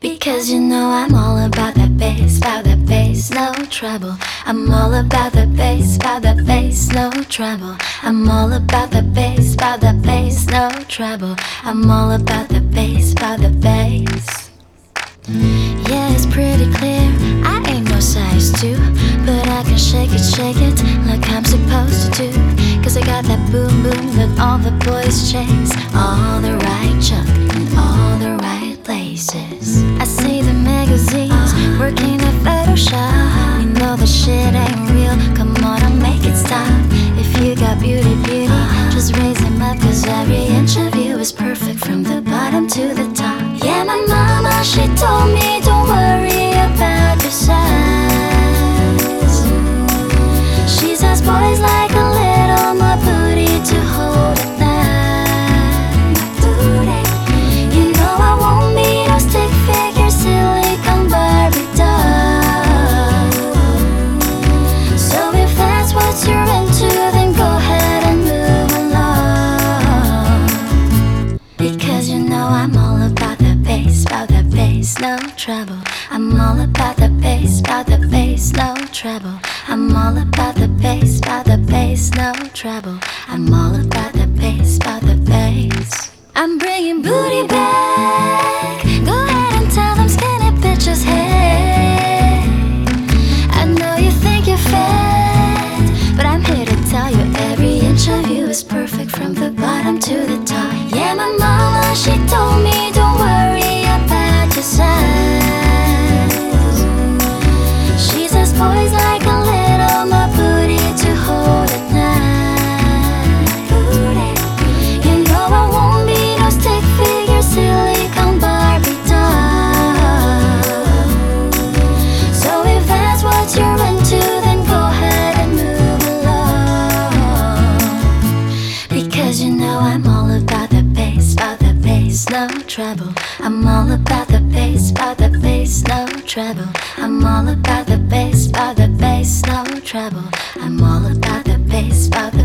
Because you know I'm all about that bass, about that bass, no trouble. I'm all about the bass, about the bass, no trouble. I'm all about the bass, about the bass, no trouble. I'm all about the bass, about the bass. Yeah, it's pretty clear. I ain't no size two, but I can shake it, shake it like I'm supposed to do. Cause I got that boom boom that all the boys chase. All the right junk and all the right to the trouble. I'm all about the bass, about the bass, no trouble. I'm all about the bass, about the bass, no trouble. I'm all about the bass, about the bass. I'm bringing booty back. I'm all about the bass, about the bass, no trouble. I'm all about the bass, about the